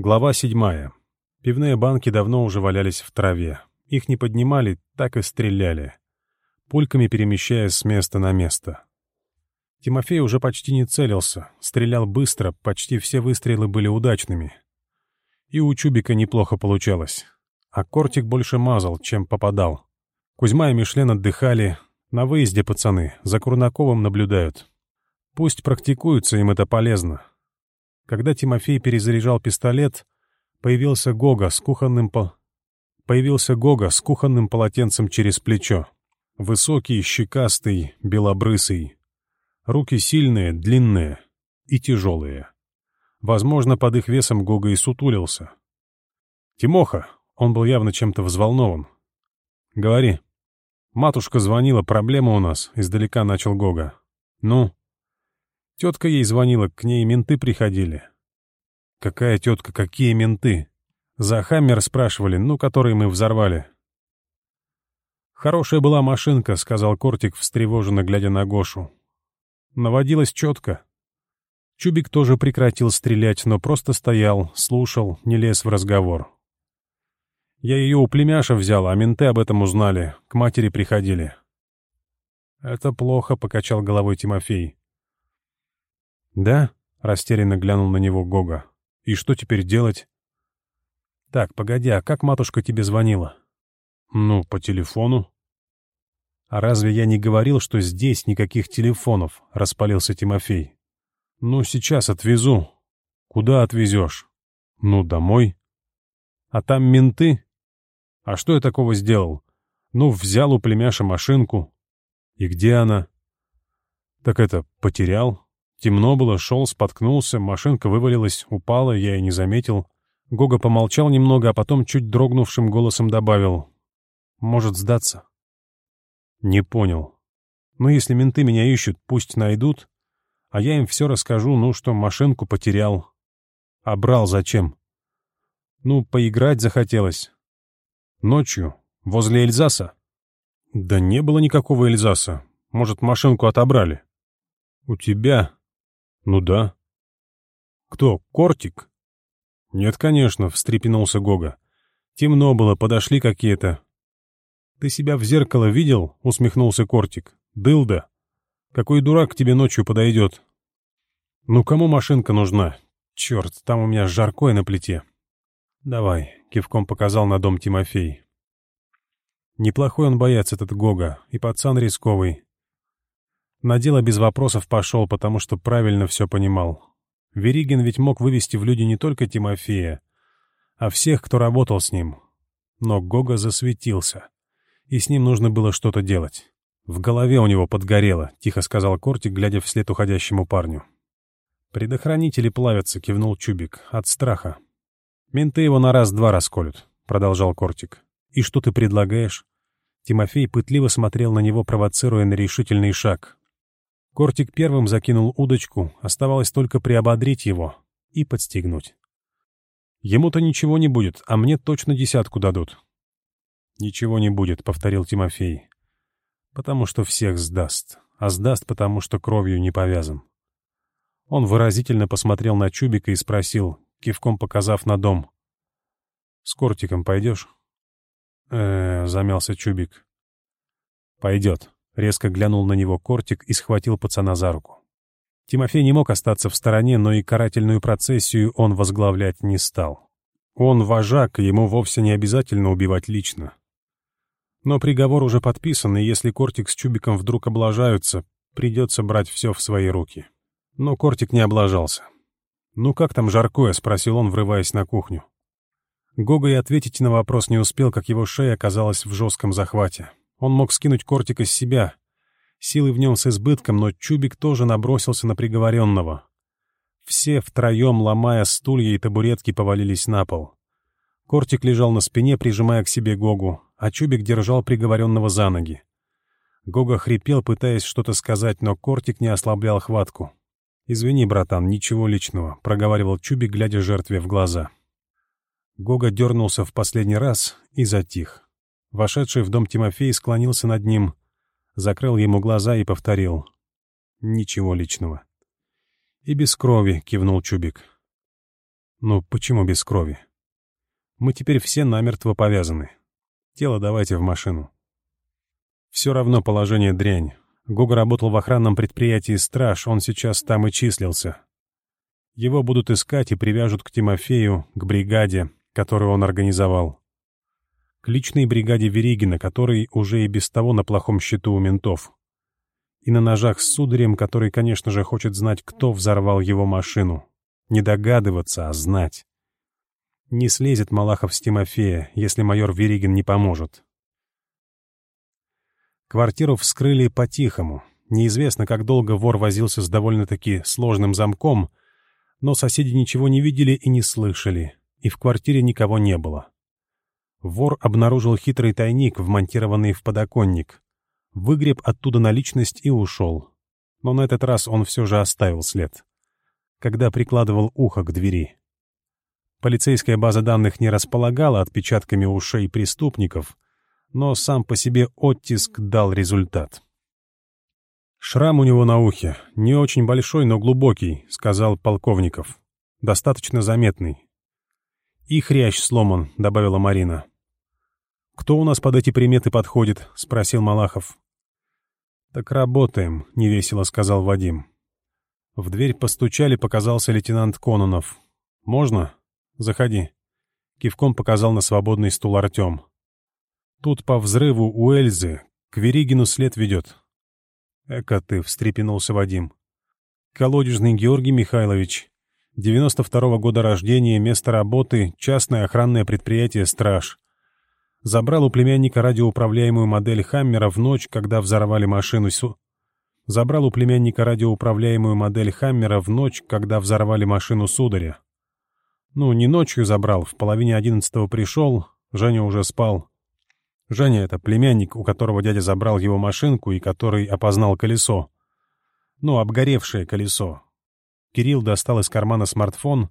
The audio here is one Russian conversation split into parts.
Глава 7. Пивные банки давно уже валялись в траве. Их не поднимали, так и стреляли, пульками перемещаясь с места на место. Тимофей уже почти не целился, стрелял быстро, почти все выстрелы были удачными. И у Чубика неплохо получалось. А Кортик больше мазал, чем попадал. Кузьма и Мишлен отдыхали. На выезде пацаны, за Курнаковым наблюдают. Пусть практикуются, им это полезно. Когда Тимофей перезаряжал пистолет, появился Гога с кухонным по... Появился Гога с кухонным полотенцем через плечо. Высокий, щекастый, белобрысый. Руки сильные, длинные и тяжелые. Возможно, под их весом Гога и сутулился. «Тимоха!» — он был явно чем-то взволнован. «Говори». «Матушка звонила, проблема у нас», — издалека начал Гога. «Ну?» Тетка ей звонила, к ней менты приходили. Какая тетка, какие менты? За Хаммер спрашивали, ну, который мы взорвали. Хорошая была машинка, сказал Кортик, встревоженно глядя на Гошу. Наводилась четко. Чубик тоже прекратил стрелять, но просто стоял, слушал, не лез в разговор. Я ее у племяша взял, а менты об этом узнали, к матери приходили. «Это плохо», — покачал головой Тимофей. «Да?» — растерянно глянул на него Гога. «И что теперь делать?» «Так, погоди, а как матушка тебе звонила?» «Ну, по телефону». «А разве я не говорил, что здесь никаких телефонов?» — распалился Тимофей. «Ну, сейчас отвезу». «Куда отвезешь?» «Ну, домой». «А там менты?» «А что я такого сделал?» «Ну, взял у племяша машинку». «И где она?» «Так это, потерял?» Темно было, шел, споткнулся, машинка вывалилась, упала, я и не заметил. Гога помолчал немного, а потом чуть дрогнувшим голосом добавил. «Может сдаться?» «Не понял. Но если менты меня ищут, пусть найдут, а я им все расскажу, ну, что машинку потерял. А брал зачем? Ну, поиграть захотелось. Ночью, возле Эльзаса. Да не было никакого Эльзаса. Может, машинку отобрали?» «У тебя», ну да. Кто, Кортик? Нет, конечно, встрепенулся Гога. Темно было, подошли какие-то. Ты себя в зеркало видел? Усмехнулся Кортик. Дылда. Какой дурак к тебе ночью подойдет? Ну кому машинка нужна? Черт, там у меня жаркое на плите. Давай, кивком показал на дом Тимофей. Неплохой он боец этот Гога, и пацан рисковый. На дело без вопросов пошел, потому что правильно все понимал. Веригин ведь мог вывести в люди не только Тимофея, а всех, кто работал с ним. Но Гога засветился, и с ним нужно было что-то делать. «В голове у него подгорело», — тихо сказал Кортик, глядя вслед уходящему парню. «Предохранители плавятся», — кивнул Чубик, — «от страха». «Менты его на раз-два расколют», — продолжал Кортик. «И что ты предлагаешь?» Тимофей пытливо смотрел на него, провоцируя на решительный шаг — Кортик первым закинул удочку, оставалось только приободрить его и подстегнуть. Ему-то ничего не будет, а мне точно десятку дадут. «Ничего не будет», — повторил Тимофей. «Потому что всех сдаст, а сдаст потому, что кровью не повязан». Он выразительно посмотрел на Чубика и спросил, кивком показав на дом. «С кортиком пойдешь?» «Э-э», замялся Чубик. «Пойдет», Резко глянул на него кортик и схватил пацана за руку. Тимофей не мог остаться в стороне, но и карательную процессию он возглавлять не стал. Он вожак, ему вовсе не обязательно убивать лично. Но приговор уже подписан, и если Кортик с Чубиком вдруг облажаются, придется брать все в свои руки. Но Кортик не облажался. «Ну как там жаркое?» — спросил он, врываясь на кухню. Гога и ответить на вопрос не успел, как его шея оказалась в жестком захвате. Он мог скинуть кортик из себя. Силы в нем с избытком, но Чубик тоже набросился на приговоренного. Все втроем, ломая стулья и табуретки, повалились на пол. Кортик лежал на спине, прижимая к себе Гогу, а Чубик держал приговоренного за ноги. Гога хрипел, пытаясь что-то сказать, но Кортик не ослаблял хватку. «Извини, братан, ничего личного», — проговаривал Чубик, глядя жертве в глаза. Гога дернулся в последний раз и затих. Вошедший в дом Тимофей склонился над ним, закрыл ему глаза и повторил. «Ничего личного». «И без крови», — кивнул Чубик. «Ну, почему без крови? Мы теперь все намертво повязаны. Тело давайте в машину». «Все равно положение дрянь. Гуга работал в охранном предприятии «Страж», он сейчас там и числился. Его будут искать и привяжут к Тимофею, к бригаде, которую он организовал к личной бригаде Веригина, который уже и без того на плохом счету у ментов. И на ножах с сударем, который, конечно же, хочет знать, кто взорвал его машину. Не догадываться, а знать. Не слезет Малахов с Тимофея, если майор Веригин не поможет. Квартиру вскрыли по-тихому. Неизвестно, как долго вор возился с довольно-таки сложным замком, но соседи ничего не видели и не слышали, и в квартире никого не было. Вор обнаружил хитрый тайник, вмонтированный в подоконник. Выгреб оттуда наличность и ушел. Но на этот раз он все же оставил след. Когда прикладывал ухо к двери. Полицейская база данных не располагала отпечатками ушей преступников, но сам по себе оттиск дал результат. «Шрам у него на ухе. Не очень большой, но глубокий», — сказал Полковников. «Достаточно заметный. «И хрящ сломан», — добавила Марина. «Кто у нас под эти приметы подходит?» — спросил Малахов. «Так работаем», — невесело сказал Вадим. В дверь постучали, показался лейтенант Кононов. «Можно? Заходи». Кивком показал на свободный стул Артем. «Тут по взрыву у Эльзы к Веригину след ведет». «Эка ты!» — встрепенулся Вадим. «Колодежный Георгий Михайлович, 92 -го года рождения, место работы, частное охранное предприятие «Страж». Забрал у племянника радиоуправляемую модель «Хаммера» в ночь, когда взорвали машину Су... Забрал у племянника радиоуправляемую модель «Хаммера» в ночь, когда взорвали машину сударя. Ну, не ночью забрал, в половине одиннадцатого пришел, Женя уже спал. Женя — это племянник, у которого дядя забрал его машинку и который опознал колесо. Ну, обгоревшее колесо, Кирилл достал из кармана смартфон,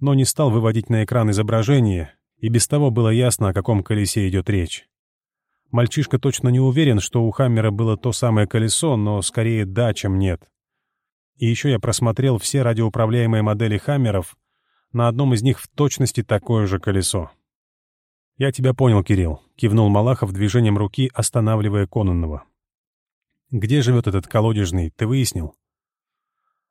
но не стал выводить на экран изображение, и без того было ясно, о каком колесе идет речь. Мальчишка точно не уверен, что у Хаммера было то самое колесо, но скорее да, чем нет. И еще я просмотрел все радиоуправляемые модели Хаммеров, на одном из них в точности такое же колесо. «Я тебя понял, Кирилл», — кивнул Малахов движением руки, останавливая Кононова. «Где живет этот колодежный, ты выяснил?»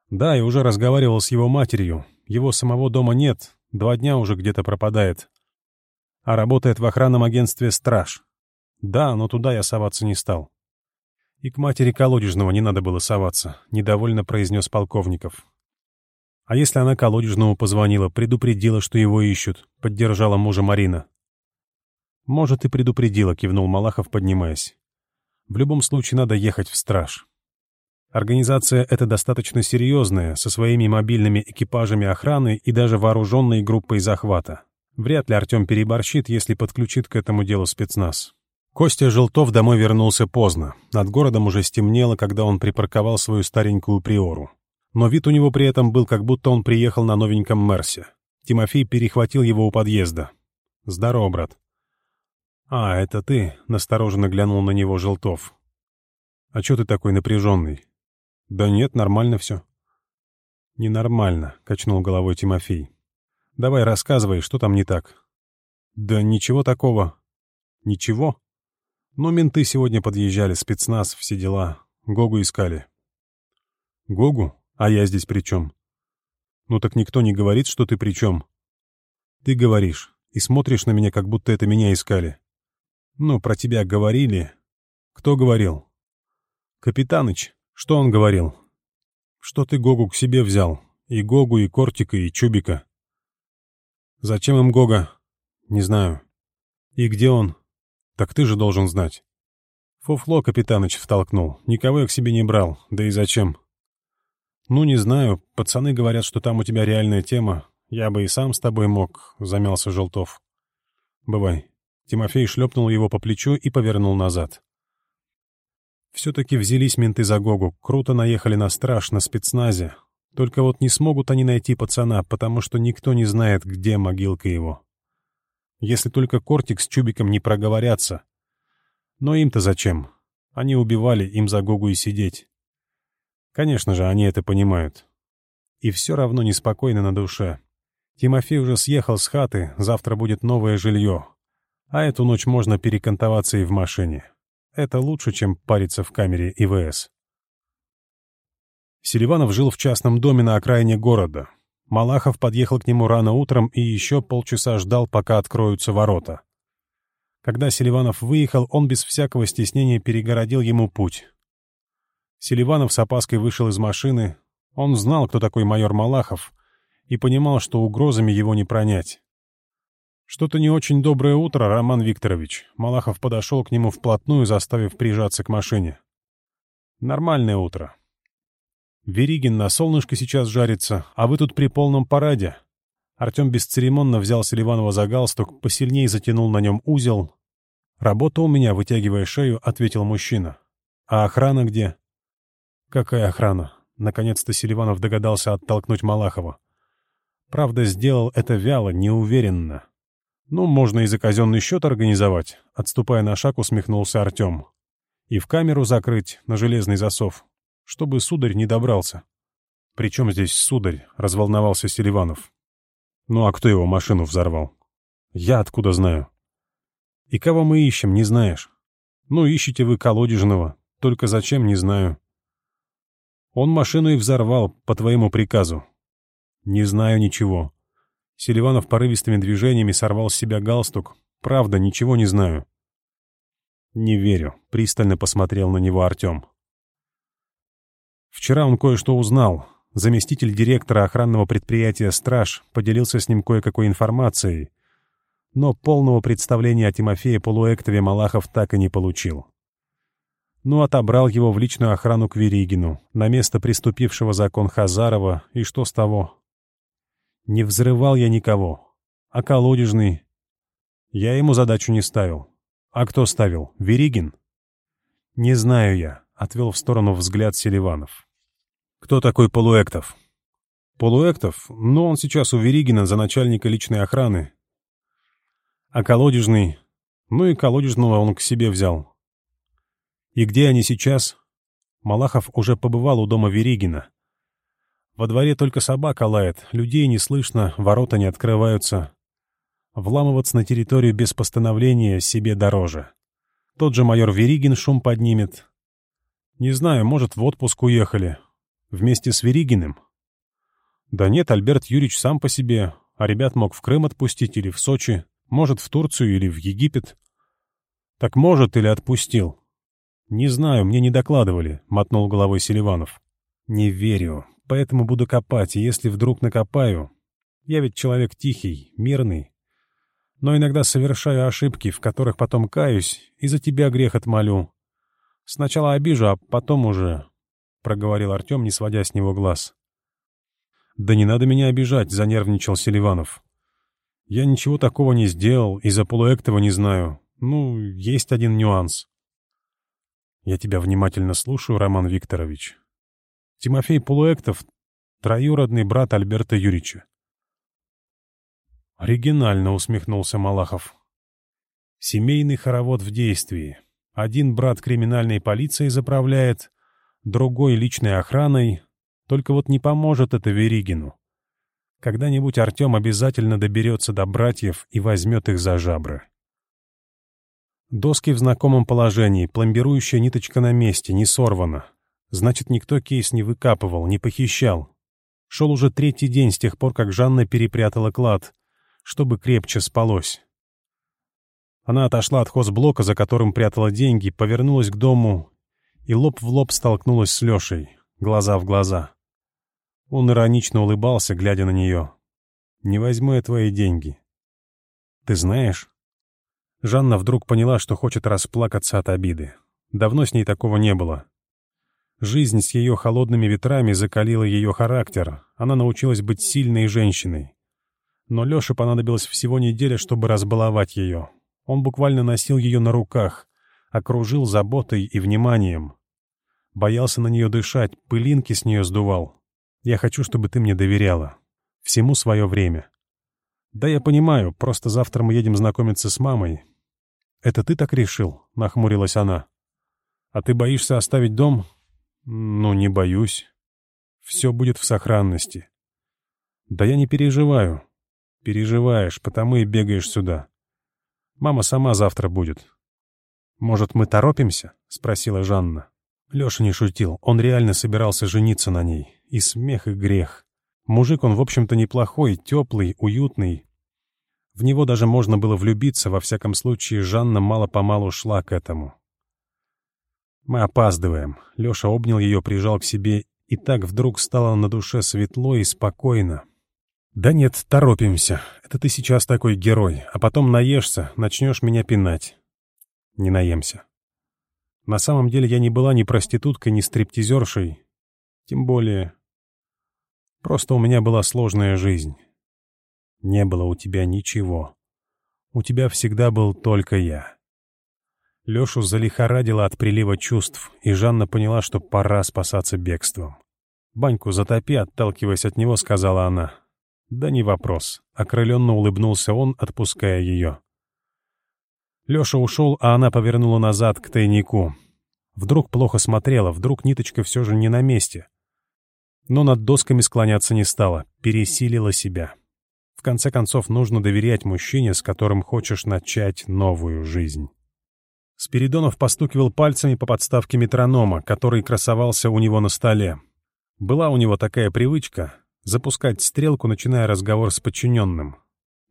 Да, я уже разговаривал с его матерью. Его самого дома нет, два дня уже где-то пропадает. А работает в охранном агентстве «Страж». Да, но туда я соваться не стал. И к матери колодежного не надо было соваться, недовольно произнес полковников. А если она колодежному позвонила, предупредила, что его ищут, поддержала мужа Марина. «Может, и предупредила», — кивнул Малахов, поднимаясь. «В любом случае надо ехать в страж». Организация эта достаточно серьезная, со своими мобильными экипажами охраны и даже вооруженной группой захвата. Вряд ли Артем переборщит, если подключит к этому делу спецназ. Костя Желтов домой вернулся поздно. Над городом уже стемнело, когда он припарковал свою старенькую приору. Но вид у него при этом был, как будто он приехал на новеньком Мерсе. Тимофей перехватил его у подъезда. «Здорово, брат». «А, это ты?» — настороженно глянул на него Желтов. «А чё ты такой напряженный? «Да нет, нормально все». «Ненормально», — качнул головой Тимофей. «Давай рассказывай, что там не так». «Да ничего такого». «Ничего?» «Ну, менты сегодня подъезжали, спецназ, все дела. Гогу искали». «Гогу? А я здесь при чем?» «Ну так никто не говорит, что ты при чем». «Ты говоришь и смотришь на меня, как будто это меня искали». «Ну, про тебя говорили». «Кто говорил?» «Капитаныч», что он говорил? Что ты Гогу к себе взял? И Гогу, и Кортика, и Чубика. Зачем им Гога? Не знаю. И где он? Так ты же должен знать. Фуфло Капитаныч втолкнул. Никого я к себе не брал. Да и зачем? Ну, не знаю. Пацаны говорят, что там у тебя реальная тема. Я бы и сам с тобой мог, — замялся Желтов. Бывай. Тимофей шлепнул его по плечу и повернул назад. Все-таки взялись менты за Гогу, круто наехали на страж на спецназе. Только вот не смогут они найти пацана, потому что никто не знает, где могилка его. Если только Кортик с Чубиком не проговорятся. Но им-то зачем? Они убивали, им за Гогу и сидеть. Конечно же, они это понимают. И все равно неспокойно на душе. Тимофей уже съехал с хаты, завтра будет новое жилье. А эту ночь можно перекантоваться и в машине. Это лучше, чем париться в камере ИВС. Селиванов жил в частном доме на окраине города. Малахов подъехал к нему рано утром и еще полчаса ждал, пока откроются ворота. Когда Селиванов выехал, он без всякого стеснения перегородил ему путь. Селиванов с опаской вышел из машины. Он знал, кто такой майор Малахов, и понимал, что угрозами его не пронять. «Что-то не очень доброе утро, Роман Викторович». Малахов подошел к нему вплотную, заставив прижаться к машине. «Нормальное утро. Веригин на солнышке сейчас жарится, а вы тут при полном параде». Артем бесцеремонно взял Селиванова за галстук, посильнее затянул на нем узел. «Работа у меня, вытягивая шею», — ответил мужчина. «А охрана где?» «Какая охрана?» Наконец-то Селиванов догадался оттолкнуть Малахова. Правда, сделал это вяло, неуверенно. «Ну, можно и за счет организовать», — отступая на шаг, усмехнулся Артем. «И в камеру закрыть, на железный засов, чтобы сударь не добрался». «При чем здесь сударь?» — разволновался Селиванов. «Ну а кто его машину взорвал?» «Я откуда знаю?» «И кого мы ищем, не знаешь?» «Ну, ищете вы колодежного, только зачем, не знаю». «Он машину и взорвал, по твоему приказу». «Не знаю ничего», Селиванов порывистыми движениями сорвал с себя галстук. «Правда, ничего не знаю». «Не верю», — пристально посмотрел на него Артем. «Вчера он кое-что узнал. Заместитель директора охранного предприятия «Страж» поделился с ним кое-какой информацией, но полного представления о Тимофее Полуэктове Малахов так и не получил. Ну, отобрал его в личную охрану к Веригину, на место приступившего закон Хазарова, и что с того?» Не взрывал я никого. А колодежный? Я ему задачу не ставил. А кто ставил? Веригин? Не знаю я, — отвел в сторону взгляд Селиванов. Кто такой Полуэктов? Полуэктов? Ну, он сейчас у Веригина за начальника личной охраны. А колодежный? Ну и колодежного он к себе взял. И где они сейчас? Малахов уже побывал у дома Веригина. Во дворе только собака лает, людей не слышно, ворота не открываются. Вламываться на территорию без постановления себе дороже. Тот же майор Веригин шум поднимет. Не знаю, может, в отпуск уехали. Вместе с Веригиным? Да нет, Альберт Юрьевич сам по себе, а ребят мог в Крым отпустить или в Сочи, может, в Турцию или в Египет. Так может или отпустил? Не знаю, мне не докладывали, — мотнул головой Селиванов. Не верю поэтому буду копать, и если вдруг накопаю... Я ведь человек тихий, мирный. Но иногда совершаю ошибки, в которых потом каюсь, и за тебя грех отмолю. Сначала обижу, а потом уже...» — проговорил Артем, не сводя с него глаз. «Да не надо меня обижать», — занервничал Селиванов. «Я ничего такого не сделал и за полуэктова не знаю. Ну, есть один нюанс». «Я тебя внимательно слушаю, Роман Викторович», Тимофей Полуэктов, троюродный брат Альберта Юрьевича. Оригинально усмехнулся Малахов. Семейный хоровод в действии. Один брат криминальной полиции заправляет, другой — личной охраной. Только вот не поможет это Веригину. Когда-нибудь Артем обязательно доберется до братьев и возьмет их за жабры. Доски в знакомом положении, пломбирующая ниточка на месте, не сорвана. Значит, никто кейс не выкапывал, не похищал. Шел уже третий день с тех пор, как Жанна перепрятала клад, чтобы крепче спалось. Она отошла от хозблока, за которым прятала деньги, повернулась к дому и лоб в лоб столкнулась с Лешей, глаза в глаза. Он иронично улыбался, глядя на нее. «Не возьму я твои деньги». «Ты знаешь?» Жанна вдруг поняла, что хочет расплакаться от обиды. Давно с ней такого не было. Жизнь с ее холодными ветрами закалила ее характер. Она научилась быть сильной женщиной. Но Леше понадобилось всего неделя, чтобы разбаловать ее. Он буквально носил ее на руках, окружил заботой и вниманием. Боялся на нее дышать, пылинки с нее сдувал. «Я хочу, чтобы ты мне доверяла. Всему свое время». «Да, я понимаю, просто завтра мы едем знакомиться с мамой». «Это ты так решил?» — нахмурилась она. «А ты боишься оставить дом?» «Ну, не боюсь. Все будет в сохранности». «Да я не переживаю». «Переживаешь, потому и бегаешь сюда. Мама сама завтра будет». «Может, мы торопимся?» — спросила Жанна. Леша не шутил, он реально собирался жениться на ней. И смех, и грех. Мужик он, в общем-то, неплохой, теплый, уютный. В него даже можно было влюбиться, во всяком случае, Жанна мало-помалу шла к этому. Мы опаздываем. Леша обнял ее, прижал к себе, и так вдруг стало на душе светло и спокойно. «Да нет, торопимся. Это ты сейчас такой герой, а потом наешься, начнешь меня пинать». «Не наемся». На самом деле я не была ни проституткой, ни стриптизершей. Тем более... Просто у меня была сложная жизнь. Не было у тебя ничего. У тебя всегда был только я. Лешу залихорадило от прилива чувств, и Жанна поняла, что пора спасаться бегством. «Баньку затопи», отталкиваясь от него, сказала она. «Да не вопрос», — окрыленно улыбнулся он, отпуская ее. Леша ушел, а она повернула назад к тайнику. Вдруг плохо смотрела, вдруг ниточка все же не на месте. Но над досками склоняться не стала, пересилила себя. В конце концов, нужно доверять мужчине, с которым хочешь начать новую жизнь. Спиридонов постукивал пальцами по подставке метронома, который красовался у него на столе. Была у него такая привычка — запускать стрелку, начиная разговор с подчиненным.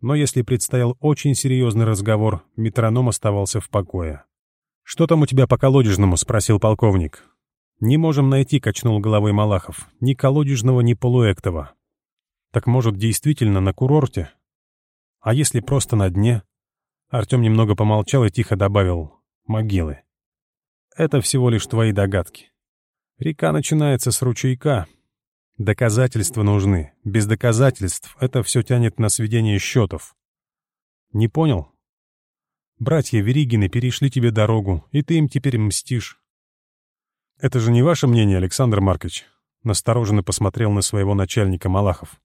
Но если предстоял очень серьезный разговор, метроном оставался в покое. «Что там у тебя по колодежному?» — спросил полковник. «Не можем найти», — качнул головой Малахов. «Ни колодежного, ни полуэктова». «Так, может, действительно на курорте?» «А если просто на дне?» Артем немного помолчал и тихо добавил могилы. Это всего лишь твои догадки. Река начинается с ручейка. Доказательства нужны. Без доказательств это все тянет на сведение счетов. Не понял? Братья Веригины перешли тебе дорогу, и ты им теперь мстишь. Это же не ваше мнение, Александр Маркович? Настороженно посмотрел на своего начальника Малахов.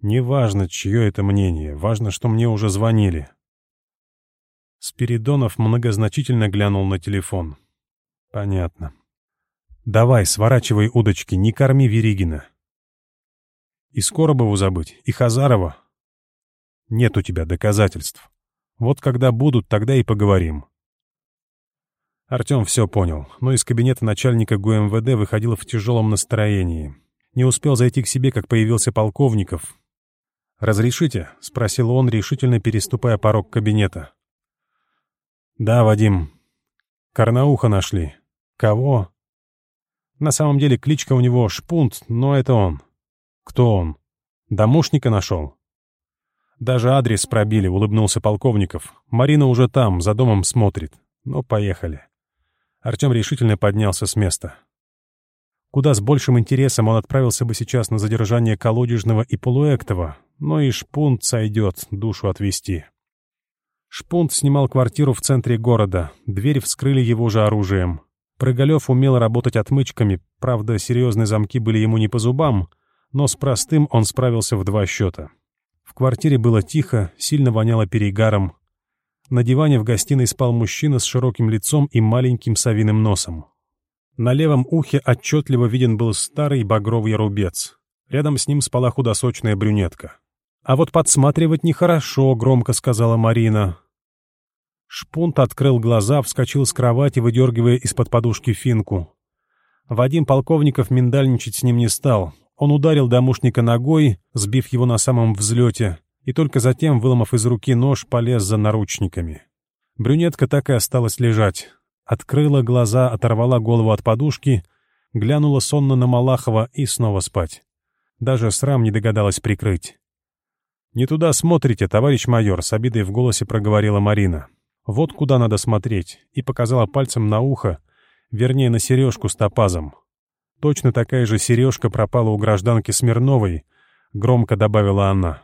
Неважно, чье это мнение, важно, что мне уже звонили, Спиридонов многозначительно глянул на телефон. «Понятно. Давай, сворачивай удочки, не корми Веригина. И Скоробову забыть, и Хазарова. Нет у тебя доказательств. Вот когда будут, тогда и поговорим». Артем все понял, но из кабинета начальника ГУМВД выходил в тяжелом настроении. Не успел зайти к себе, как появился полковников. «Разрешите?» — спросил он, решительно переступая порог кабинета. «Да, Вадим. Карнауха нашли. Кого?» «На самом деле кличка у него Шпунт, но это он». «Кто он? Домушника нашел?» «Даже адрес пробили», — улыбнулся полковников. «Марина уже там, за домом смотрит. Ну, поехали». Артем решительно поднялся с места. Куда с большим интересом он отправился бы сейчас на задержание колодежного и полуэктова, но и шпунт сойдет душу отвести. Шпунт снимал квартиру в центре города, дверь вскрыли его же оружием. Прыгалев умел работать отмычками, правда, серьезные замки были ему не по зубам, но с простым он справился в два счета. В квартире было тихо, сильно воняло перегаром. На диване в гостиной спал мужчина с широким лицом и маленьким совиным носом. На левом ухе отчетливо виден был старый багровый рубец. Рядом с ним спала худосочная брюнетка. «А вот подсматривать нехорошо», — громко сказала Марина. Шпунт открыл глаза, вскочил с кровати, выдергивая из-под подушки финку. Вадим Полковников миндальничать с ним не стал. Он ударил домушника ногой, сбив его на самом взлете, и только затем, выломав из руки нож, полез за наручниками. Брюнетка так и осталась лежать. Открыла глаза, оторвала голову от подушки, глянула сонно на Малахова и снова спать. Даже срам не догадалась прикрыть. «Не туда смотрите, товарищ майор», — с обидой в голосе проговорила Марина. Вот куда надо смотреть, и показала пальцем на ухо, вернее, на сережку с топазом. Точно такая же сережка пропала у гражданки Смирновой, громко добавила она.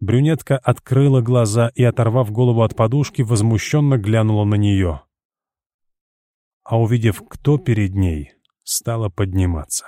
Брюнетка открыла глаза и, оторвав голову от подушки, возмущенно глянула на нее. А увидев, кто перед ней, стала подниматься.